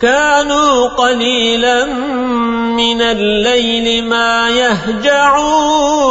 كانوا قليلا من الليل ما يهجعون.